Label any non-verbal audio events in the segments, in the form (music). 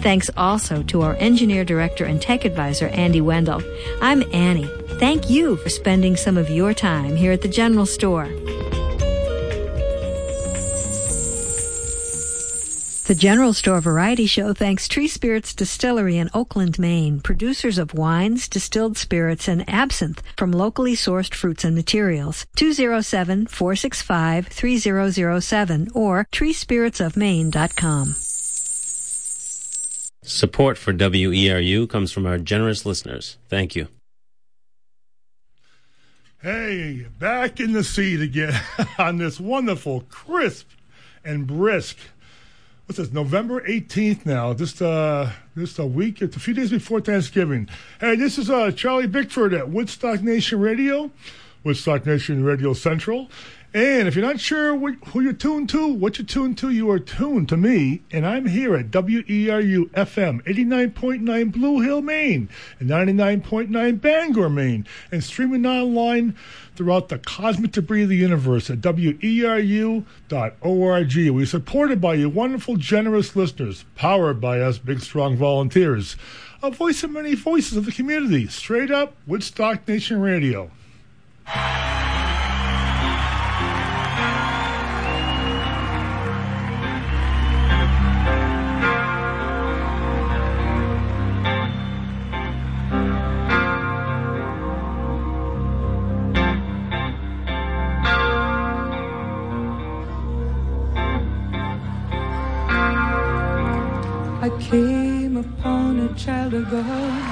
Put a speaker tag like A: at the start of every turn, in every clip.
A: Thanks also to our engineer, director, and tech advisor, Andy Wendell. I'm Annie. Thank you for spending some of your time here at the General Store. The General Store Variety Show thanks Tree Spirits Distillery in Oakland, Maine, producers of wines, distilled spirits, and absinthe from locally sourced fruits and materials. 207-465-3007 or treespiritsofmaine.com.
B: Support for WERU comes from our generous listeners. Thank you.
C: Hey, back in the seat again (laughs) on this wonderful, crisp, and brisk what's this? November 18th now. Just uh, just a week. It's a few days before Thanksgiving. Hey, this is uh Charlie Bickford at Woodstock Nation Radio, Woodstock Nation Radio Central. And if you're not sure who you're tuned to, what you're tuned to, you are tuned to me, and I'm here at WERU FM 89.9 Blue Hill, Maine, and 99.9 Bangor, Maine, and streaming online throughout the cosmic debris of the universe at weru.org. We're supported by you wonderful, generous listeners, powered by us big, strong volunteers. A voice of many voices of the community, straight up Woodstock Nation Radio.
D: Came upon a child of God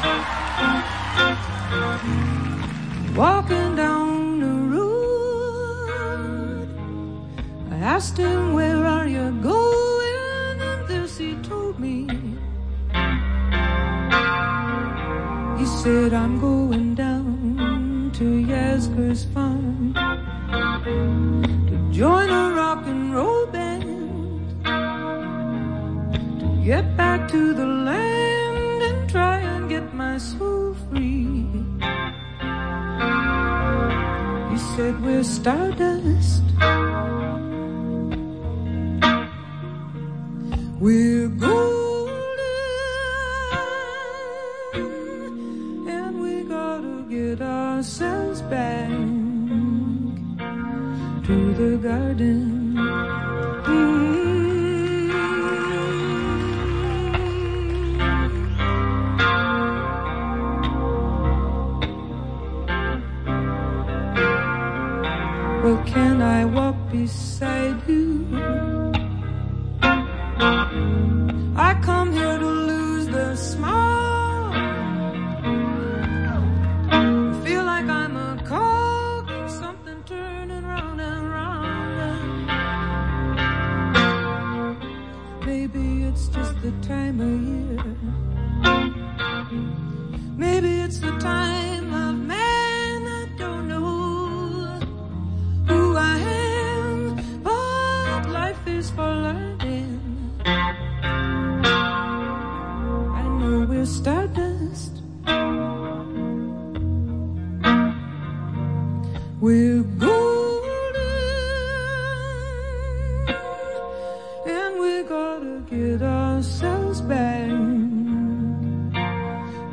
D: walking down the road. I asked him, Where are you going? And this he told me. He said, I'm going down to Yasgur's farm to join a to the land and try and get my soul free. He said, We're stardust.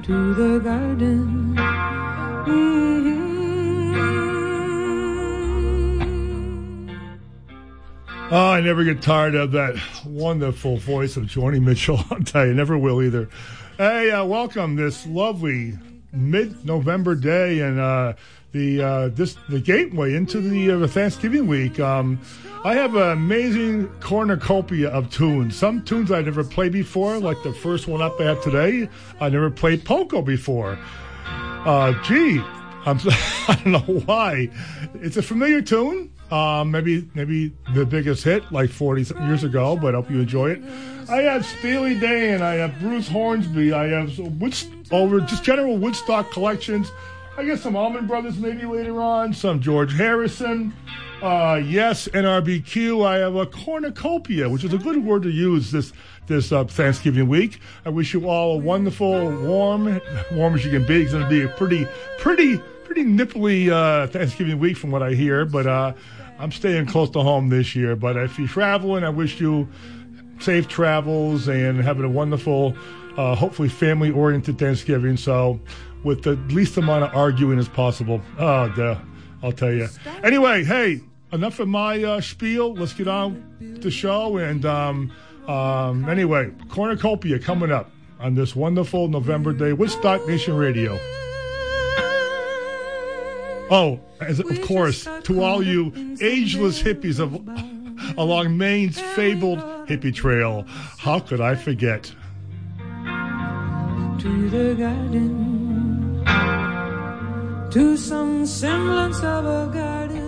D: To the garden.
C: Oh, I never get tired of that wonderful voice of Joni Mitchell. (laughs) I'll tell you, never will either. Hey, uh, welcome this lovely mid-November day and uh, the uh, this the gateway into the uh, Thanksgiving week. Um, I have an amazing cornucopia of tunes. Some tunes I never played before, like the first one up I today. I never played polka before. Uh, gee, I'm, (laughs) I don't know why. It's a familiar tune. Um, maybe maybe the biggest hit like 40 years ago, but I hope you enjoy it. I have Steely Dan, I have Bruce Hornsby, I have Woods over just general Woodstock collections. I guess some Allman Brothers maybe later on, some George Harrison. Uh, yes, NRBQ. I have a cornucopia, which is a good word to use this this uh, Thanksgiving week. I wish you all a wonderful, warm, warm as you can be. It's going to be a pretty, pretty, pretty nipply uh, Thanksgiving week from what I hear. But uh, I'm staying close to home this year. But if you're traveling, I wish you safe travels and having a wonderful, uh, hopefully family oriented Thanksgiving. So with the least amount of arguing as possible. Oh, duh. I'll tell you. Anyway, hey, enough of my uh, spiel. Let's get on the show. And um, um, anyway, Cornucopia coming up on this wonderful November day Woodstock Nation Radio. Oh, as, of course, to all you ageless hippies of, (laughs) along Maine's fabled hippie trail, how could I forget?
E: To the garden to some semblance of a garden.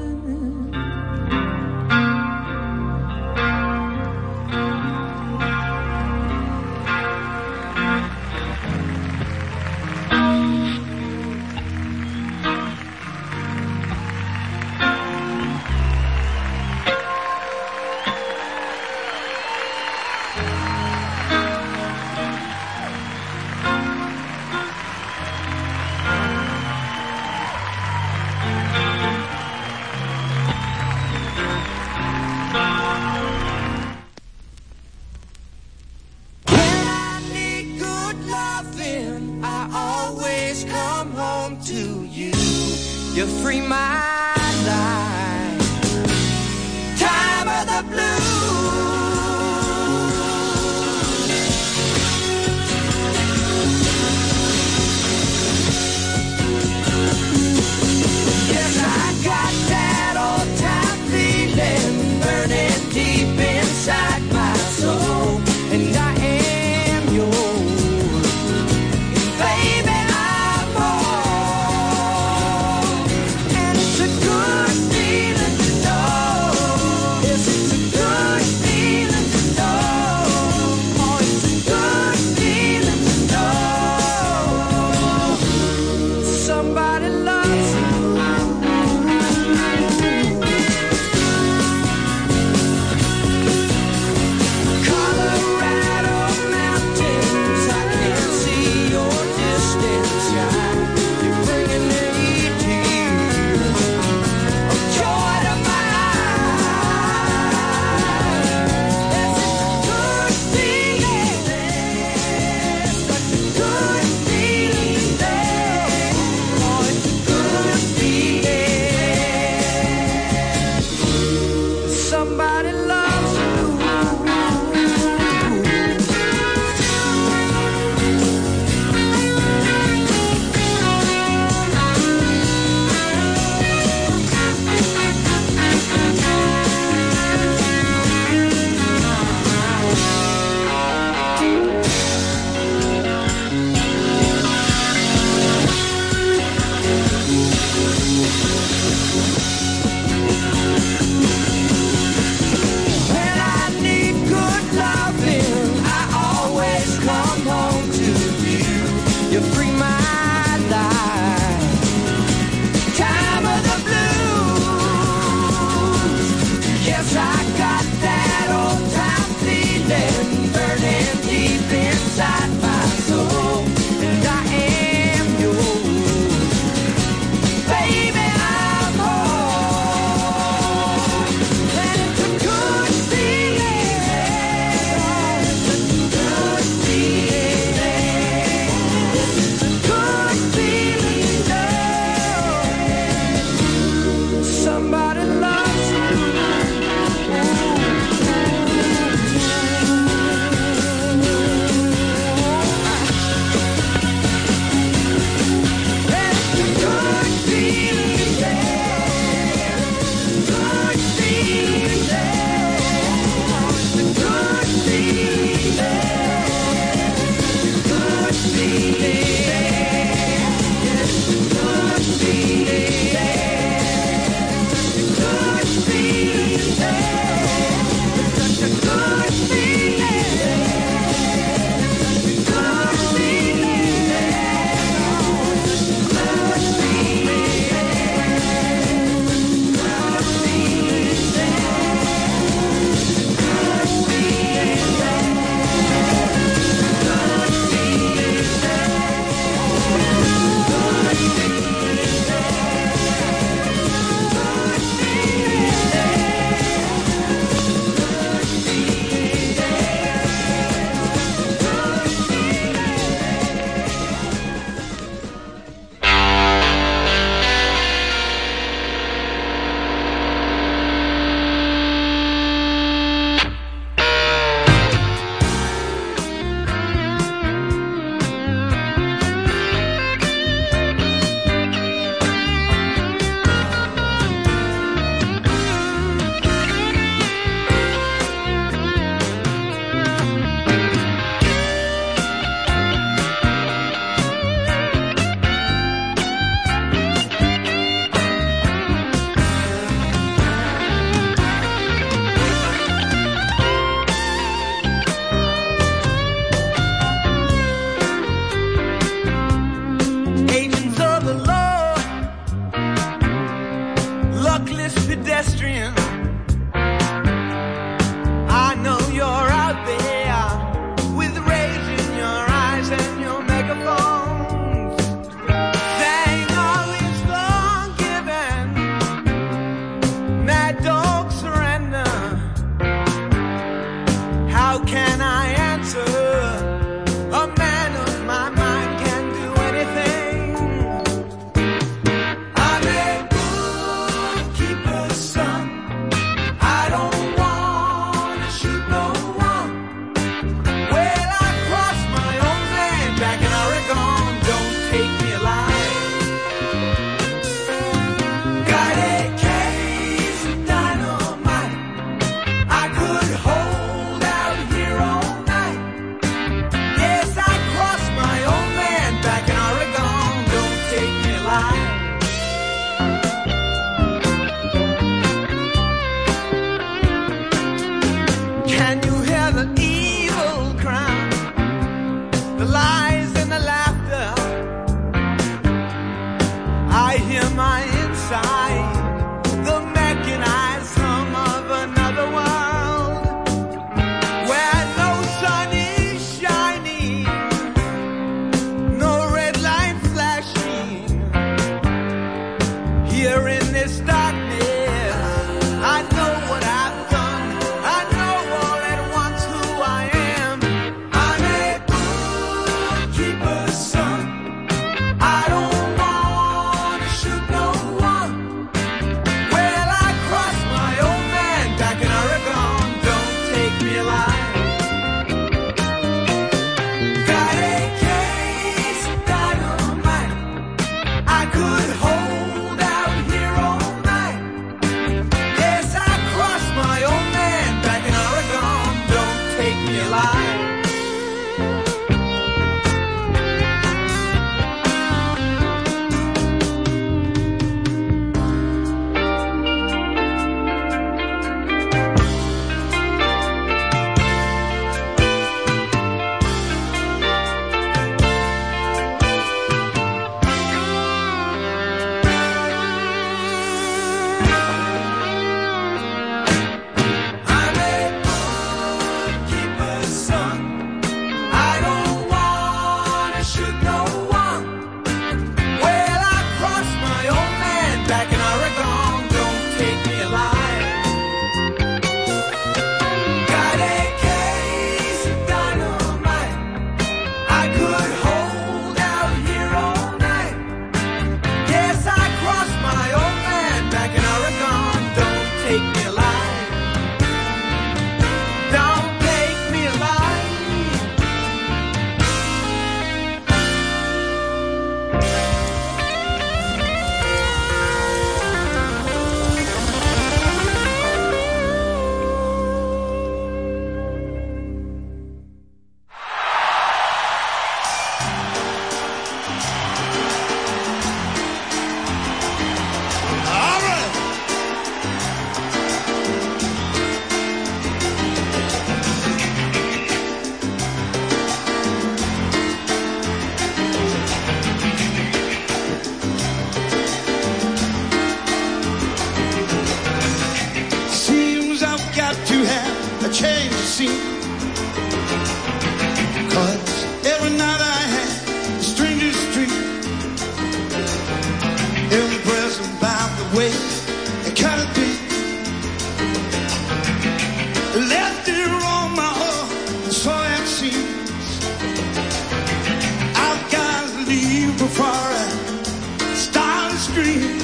F: For far and started to
G: scream.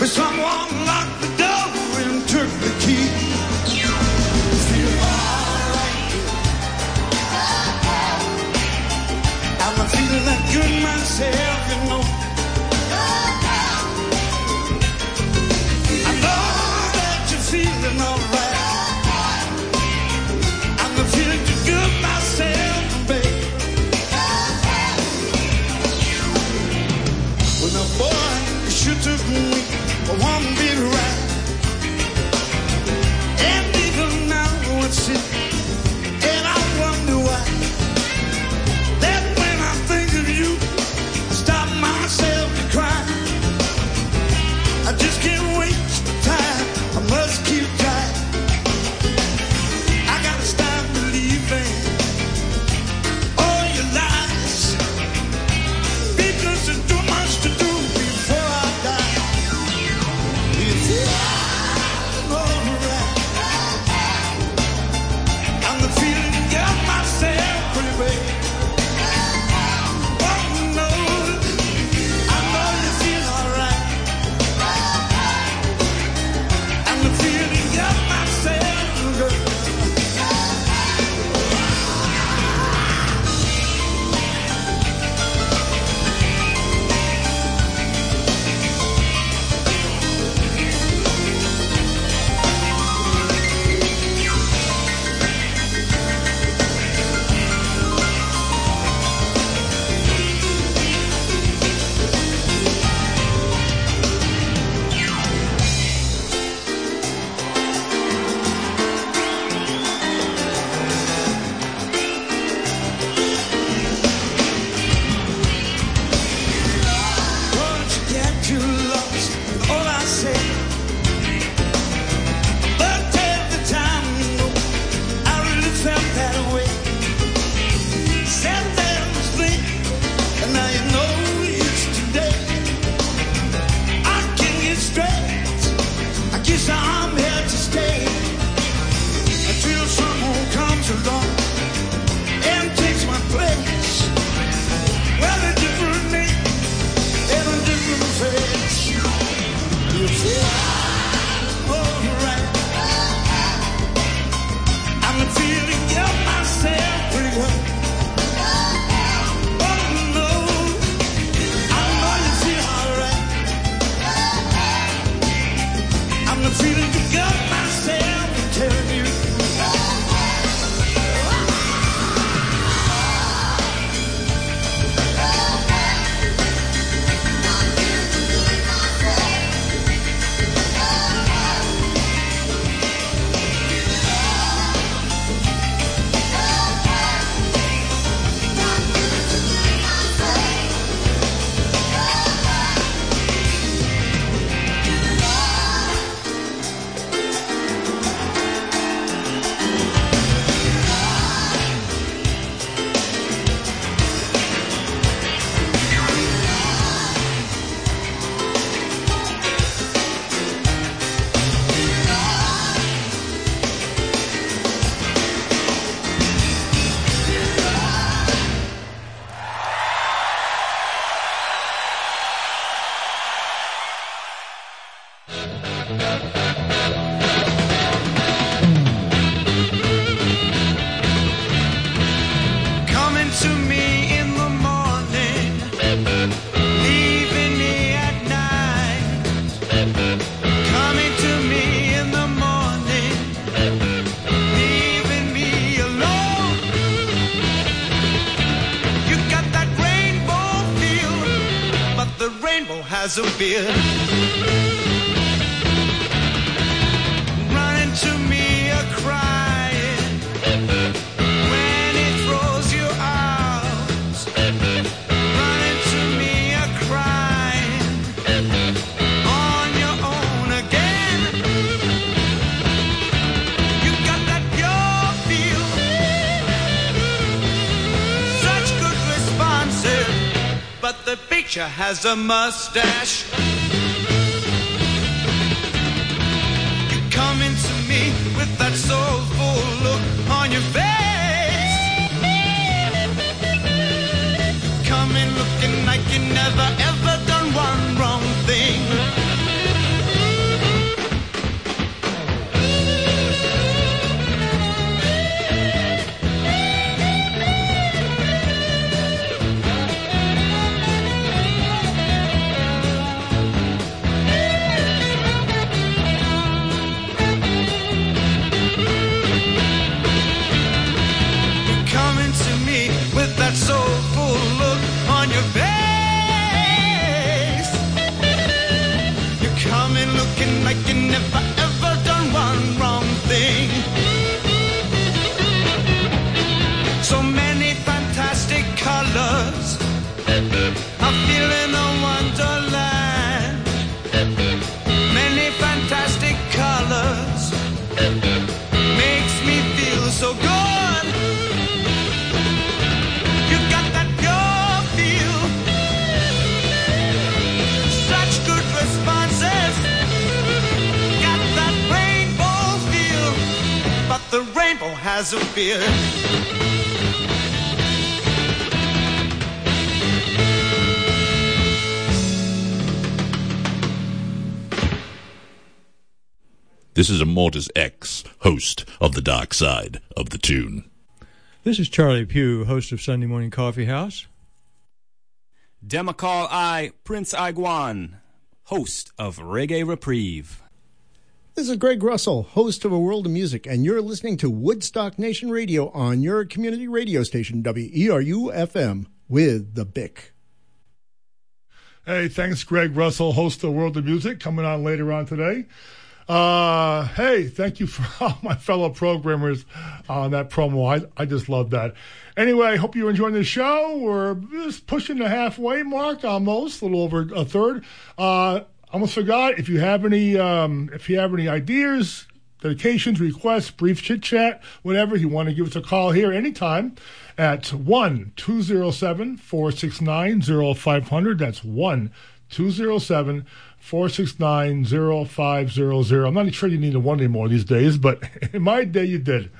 G: But someone locked the door and took the key. Alright. I'm feeling that good myself.
H: Has a. has a mustache. Has a beard.
I: This is Immortus X, host of the Dark Side of the Tune.
J: This is Charlie Pugh, host of Sunday Morning Coffee House.
K: Demacall I, Prince Iguan, host of Reggae Reprieve.
L: This is Greg Russell, host of A World of Music, and you're listening to Woodstock Nation Radio on your community radio station, WERU FM, with the Bick.
C: Hey, thanks, Greg Russell, host of A World of Music, coming on later on today. Uh, hey, thank you for (laughs) all my fellow programmers on that promo. I, I just love that. Anyway, I hope you're enjoying the show. We're just pushing the halfway mark almost, a little over a third. Uh, almost forgot if you have any um, if you have any ideas, dedications, requests, brief chit chat, whatever, you want to give us a call here anytime at 1 207 469 0500. That's 1 207 469 0500. I'm not sure you need a one anymore these days, but (laughs) in my day you did.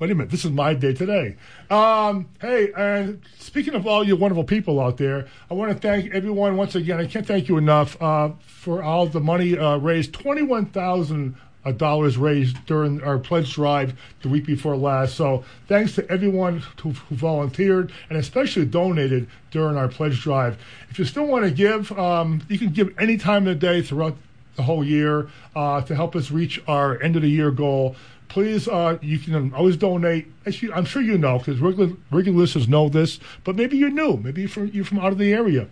C: Wait a minute, this is my day today. Um, hey, and speaking of all you wonderful people out there, I want to thank everyone once again. I can't thank you enough uh, for all the money uh, raised. Twenty-one thousand uh, dollars raised during our pledge drive the week before last. So thanks to everyone who, who volunteered and especially donated during our pledge drive. If you still want to give, um, you can give any time of the day throughout the whole year uh, to help us reach our end of the year goal. Please, uh, you can always donate. I'm sure you know because regular, regular listeners know this, but maybe you're new. Maybe you're from, you're from out of the area.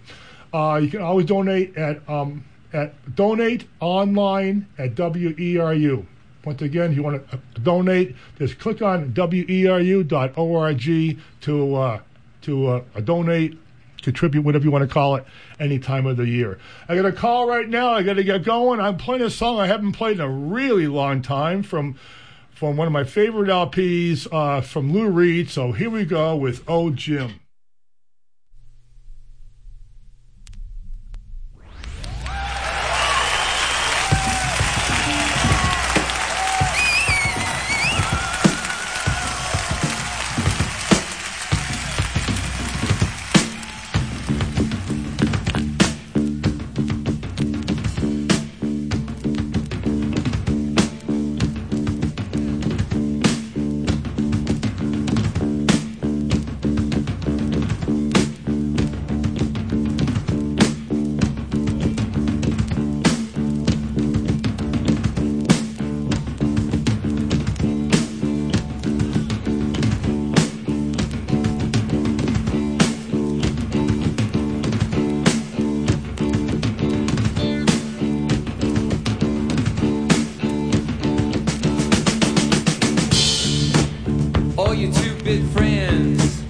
C: Uh, you can always donate at um, at donate online at WERU. Once again, if you want to donate, just click on weru.org to uh, to uh, donate, contribute, whatever you want to call it, any time of the year. I got a call right now. I got to get going. I'm playing a song I haven't played in a really long time from from one of my favorite LPs uh, from Lou Reed. So here we go with Oh Jim.
M: your two-bit friends.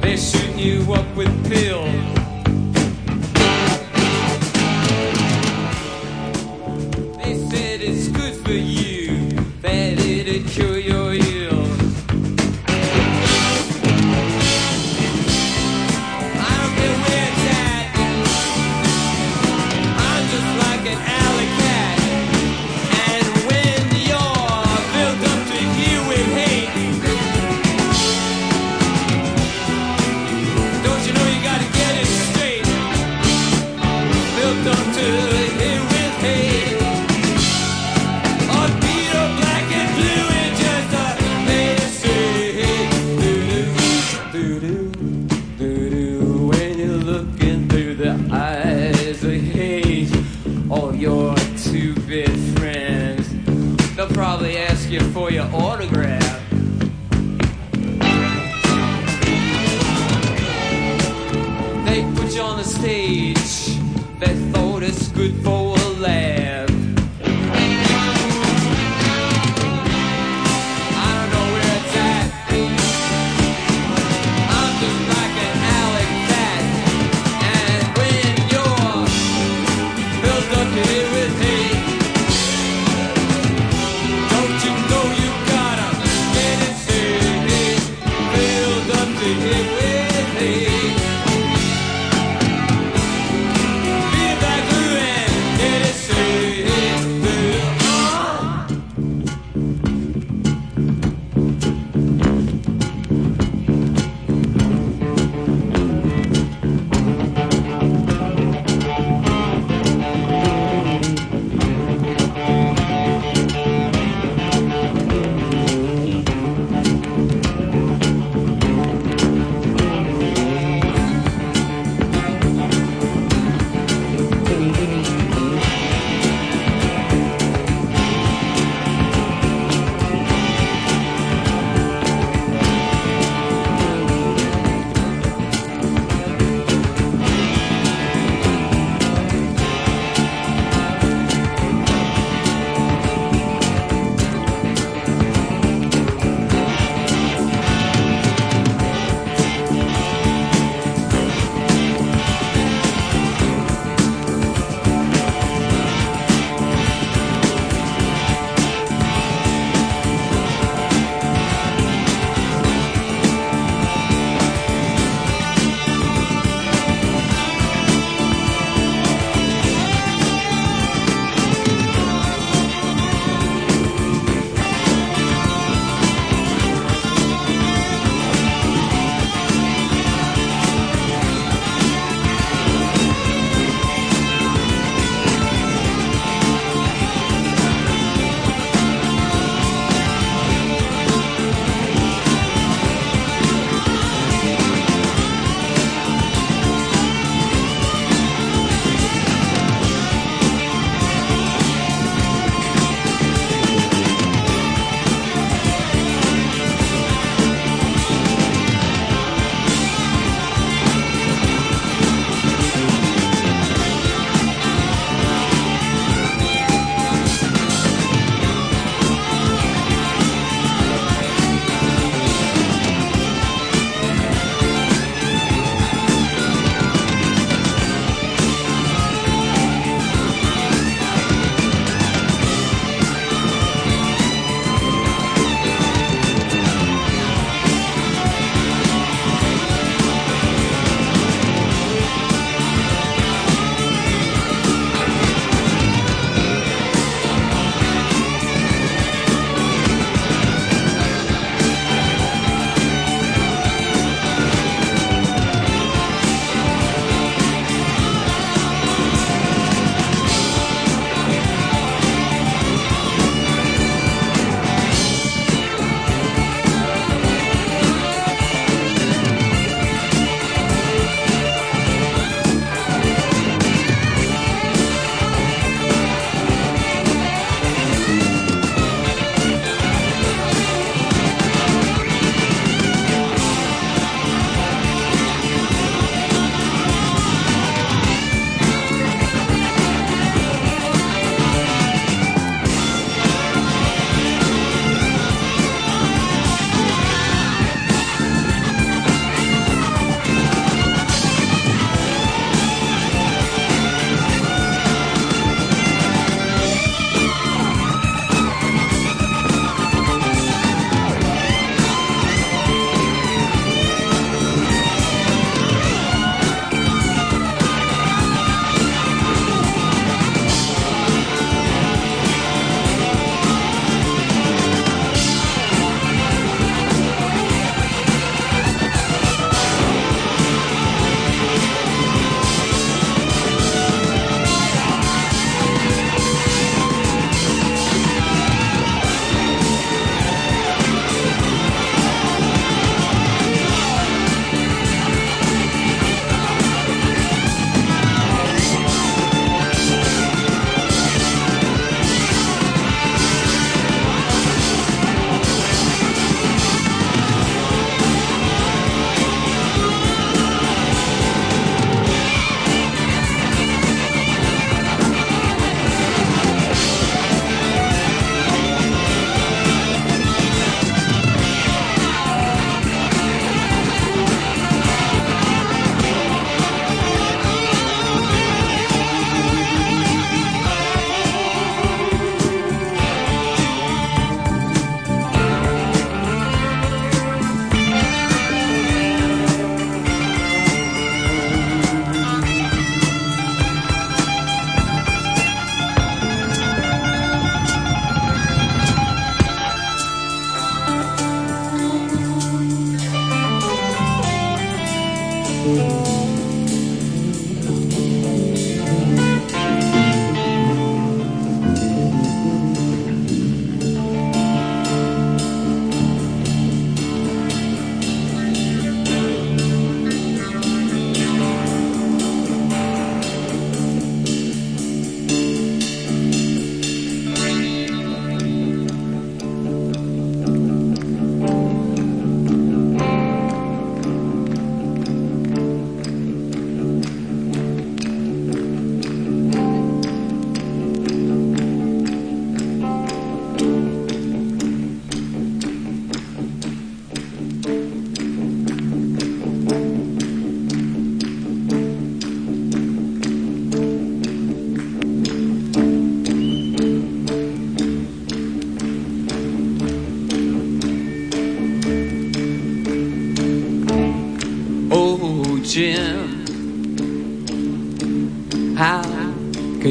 M: They're shooting you up with pills.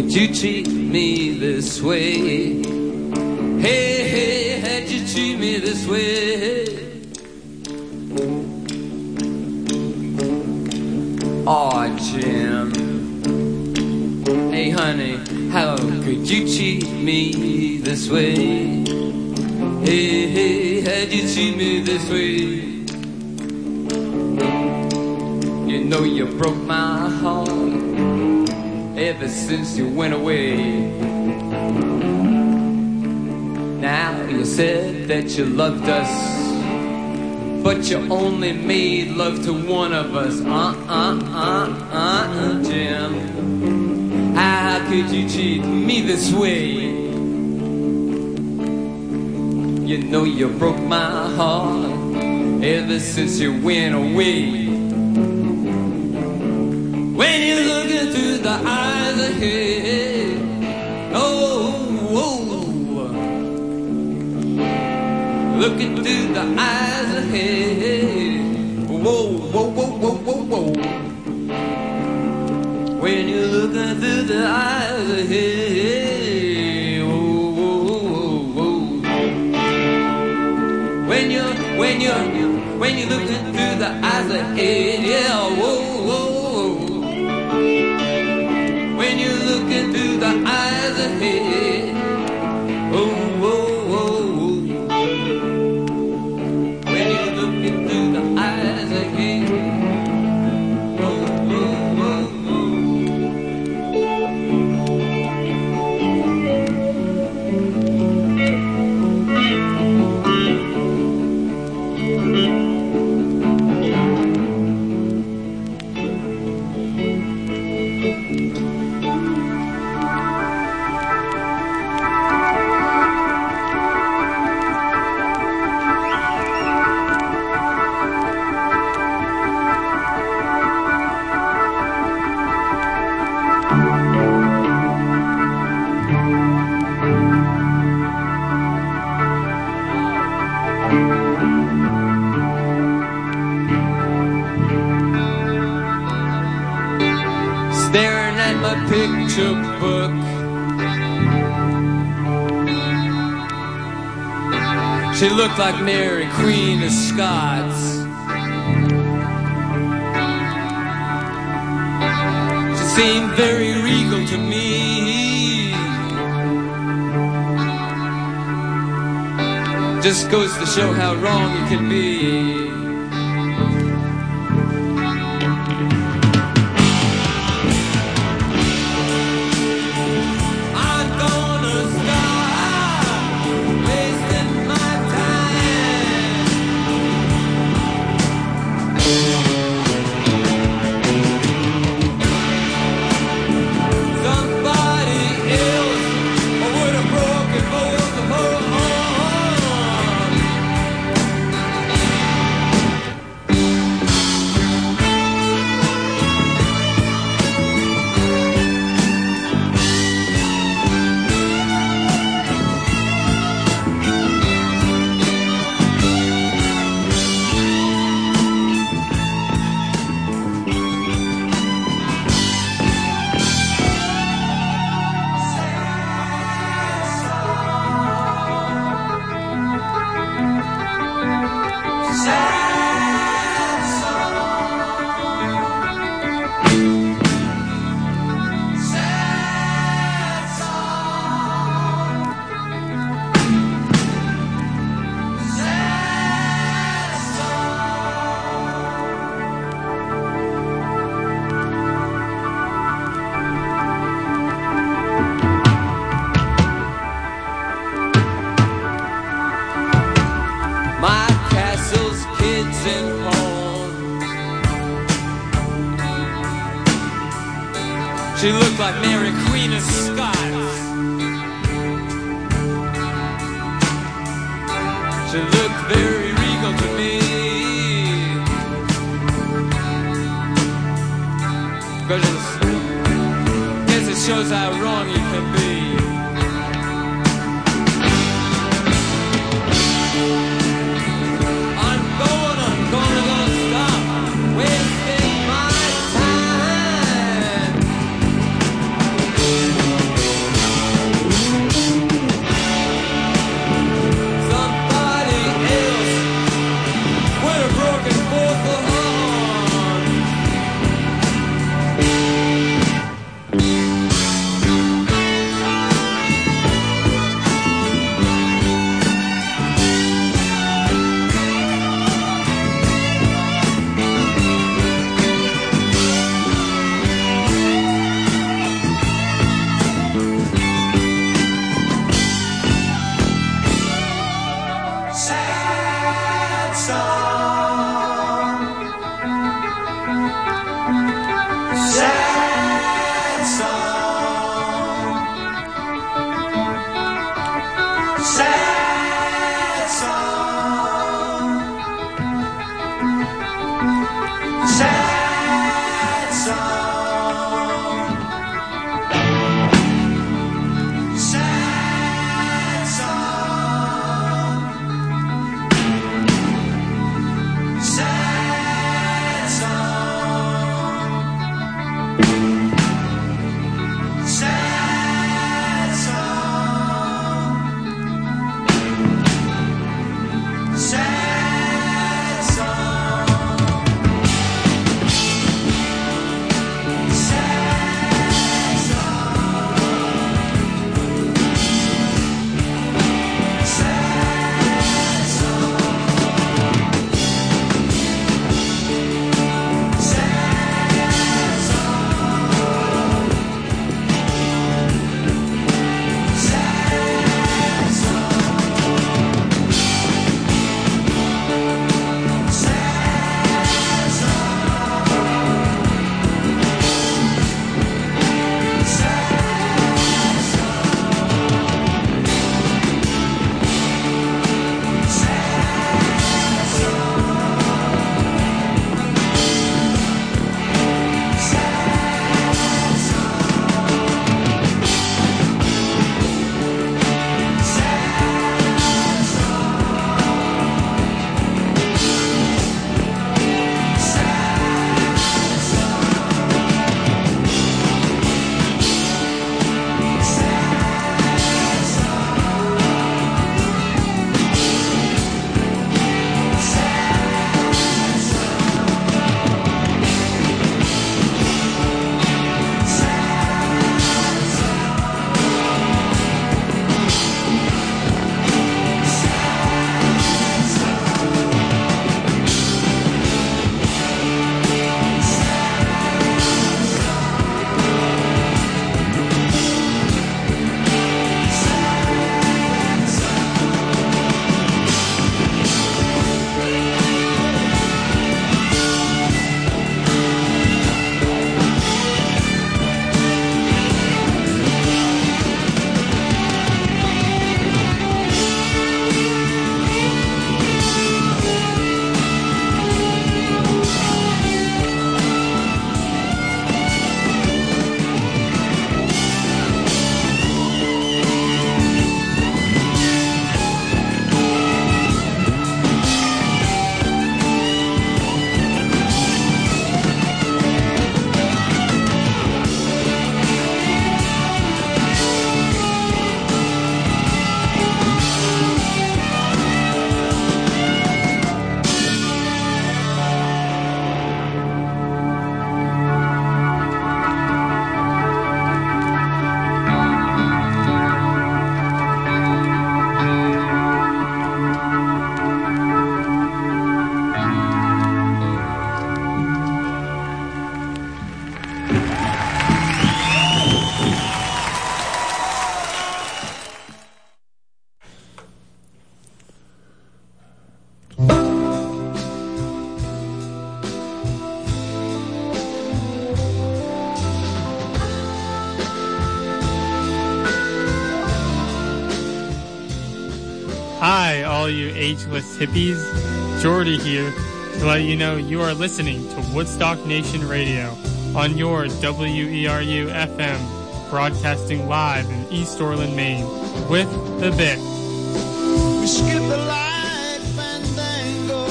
M: Could you treat me this way? Hey, hey, how'd you treat me this way? Oh, Jim. Hey, honey, how could you treat me this way? Hey, hey, how'd you treat me this way? You know you broke my ever since you went away. Now you said that you loved us, but you only made love to one of us. Uh uh uh uh, uh Jim. How could you treat me this way? You know you broke my heart ever since you went away. When you look into the eyes oh, oh, look into the eyes ahead, whoa, whoa, whoa, whoa, whoa, whoa. When you look into the eyes ahead, whoa, whoa, whoa, whoa. When you're, when you're, when you look into the eyes ahead, yeah, Of She seemed very regal to me. Just goes to show how wrong it can be.
N: Ageless hippies. Jordy here to let you know you are listening to Woodstock Nation Radio on your WERU FM, broadcasting live in East Orland, Maine, with the Bit.
H: We skip the light fandango.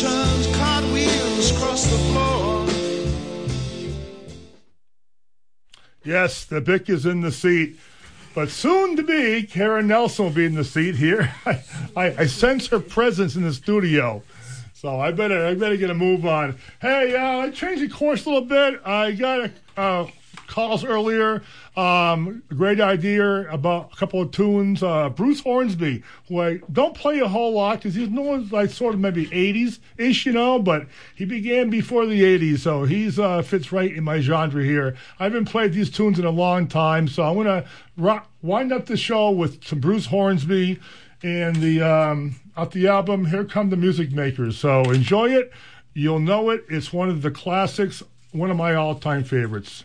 H: Turns cartwheels across the floor.
C: Yes, the Bick is in the seat. But soon to be, Karen Nelson will be in the seat here. (laughs) I, I, I sense her presence in the studio. So I better I better get a move on. Hey, uh, I changed the course a little bit. I got a, uh, calls earlier. Um, great idea about a couple of tunes. Uh, Bruce Hornsby, who I don't play a whole lot because he's known like sort of maybe 80s ish, you know, but he began before the 80s, so he's uh, fits right in my genre here. I haven't played these tunes in a long time, so I'm gonna rock, wind up the show with some Bruce Hornsby and the um, off the album Here Come the Music Makers. So enjoy it. You'll know it. It's one of the classics, one of my all-time favorites.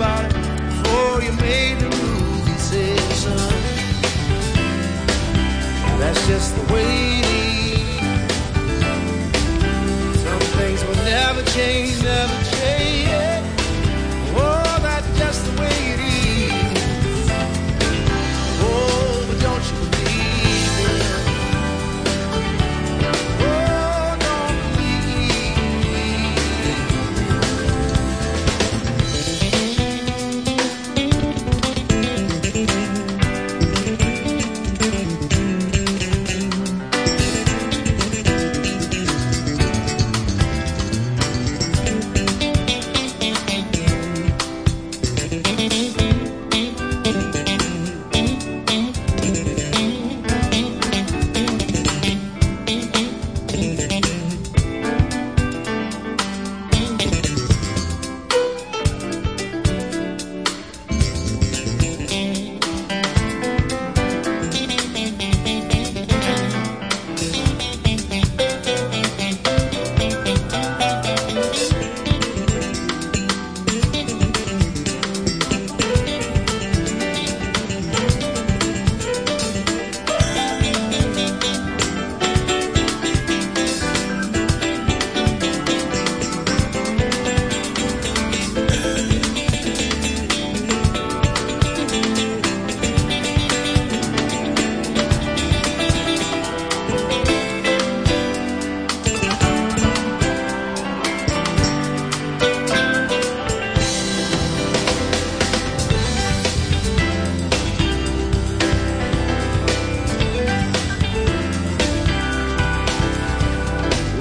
O: About it before you made the? He son, that's just the way it is. Some things will never change.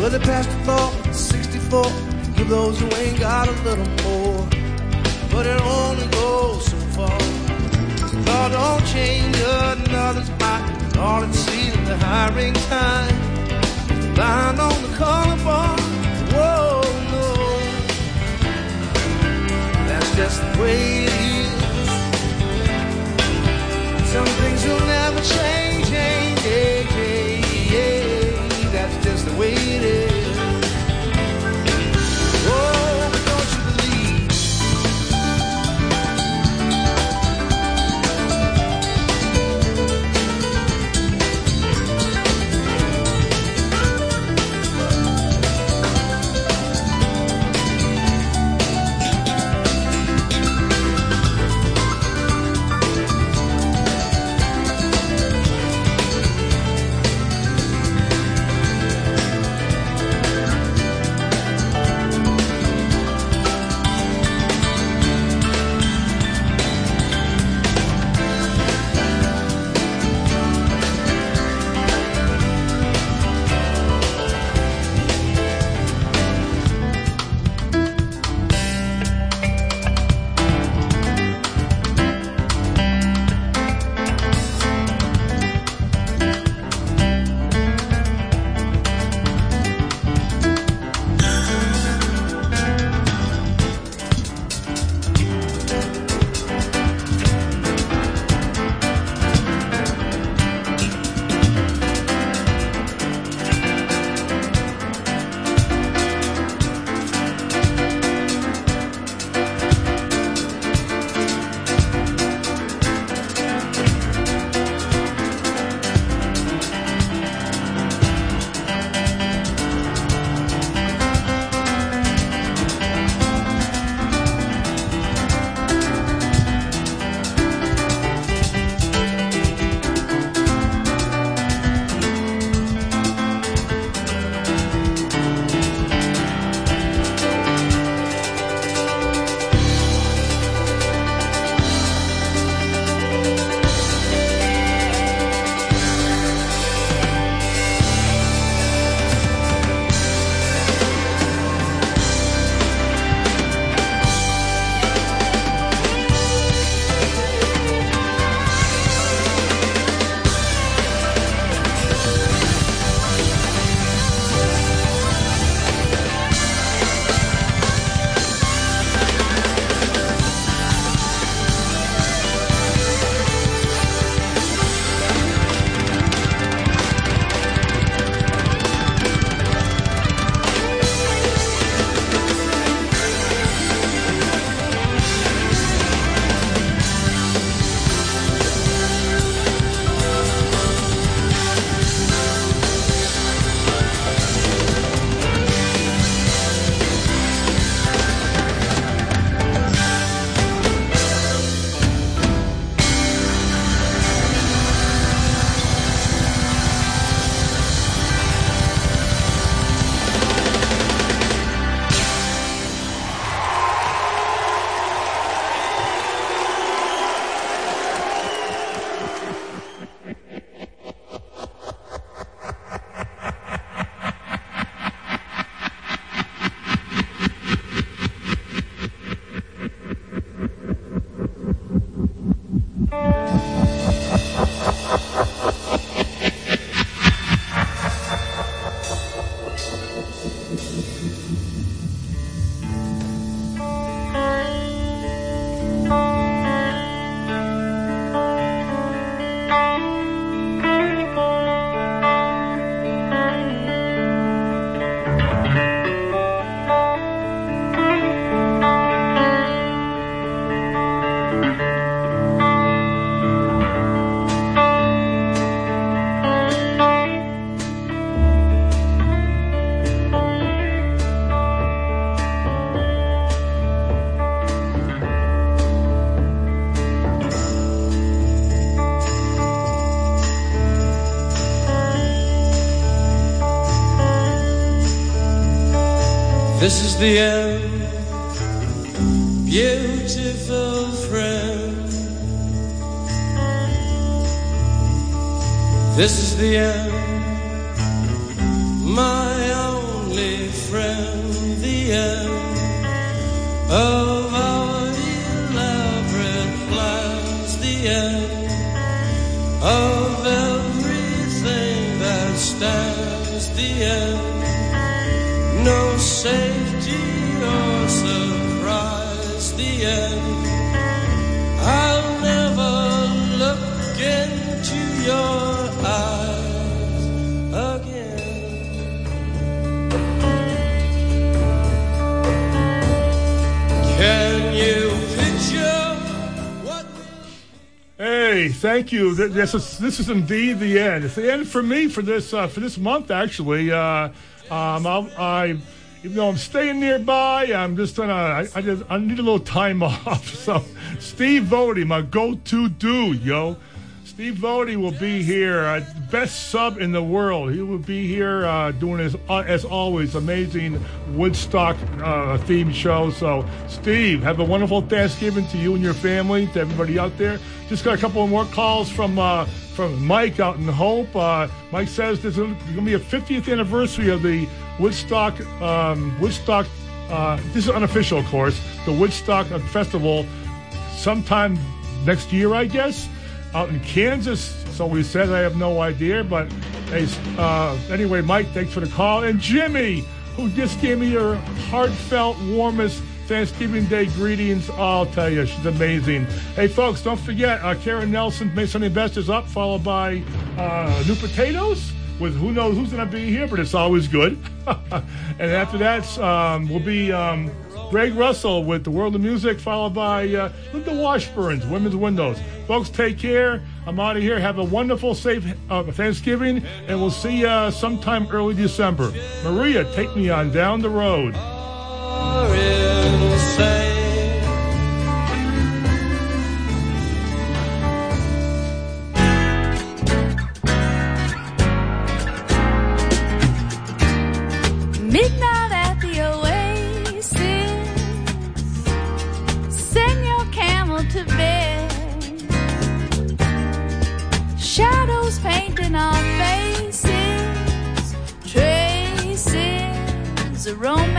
O: They passed a law 64 to give those who ain't got a little more. But it only goes so far. Law don't change another's mind. All it sees in the hiring time. Line on the collarbone. Whoa, no. That's just the way it is. Some things will never change. Yeah, yeah, yeah. That's just the way
M: the end,
C: Thank you. This is this is indeed the end. It's the end for me for this uh, for this month. Actually, uh, um, I'll, I even though I'm staying nearby, I'm just gonna. I, I just I need a little time (laughs) off. So, Steve Vody, my go-to dude, yo. Steve Vody will be here, uh, best sub in the world. He will be here uh, doing his, uh, as always, amazing Woodstock uh, theme show. So, Steve, have a wonderful Thanksgiving to you and your family, to everybody out there. Just got a couple more calls from uh, from Mike out in Hope. Uh, Mike says there's going to be a 50th anniversary of the Woodstock um, Woodstock. Uh, this is unofficial, of course. The Woodstock Festival sometime next year, I guess, out in Kansas. So we said I have no idea, but uh, anyway, Mike, thanks for the call, and Jimmy, who just gave me your heartfelt, warmest Thanksgiving Day greetings. I'll tell you, she's amazing. Hey, folks, don't forget, uh, Karen Nelson, Mason Investors up, followed by uh, New Potatoes with who knows who's going to be here, but it's always good. (laughs) and after that, um, will be um, Greg Russell with the World of Music, followed by uh, Linda Washburn's Women's Windows. Folks, take care. I'm out of here. Have a wonderful, safe uh, Thanksgiving, and we'll see you sometime early December. Maria, take me on down the road.
P: Of romance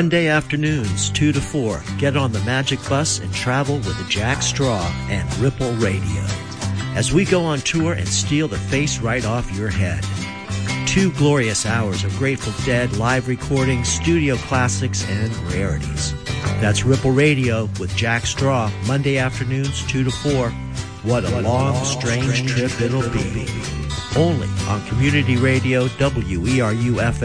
Q: Monday afternoons, 2 to 4, get on the Magic Bus and travel with Jack Straw and Ripple Radio as we go on tour and steal the face right off your head. Two glorious hours of Grateful Dead live recordings, studio classics, and rarities. That's Ripple Radio with Jack Straw, Monday afternoons, 2 to 4. What a long, strange trip it'll be. Only on Community Radio, WERU FM.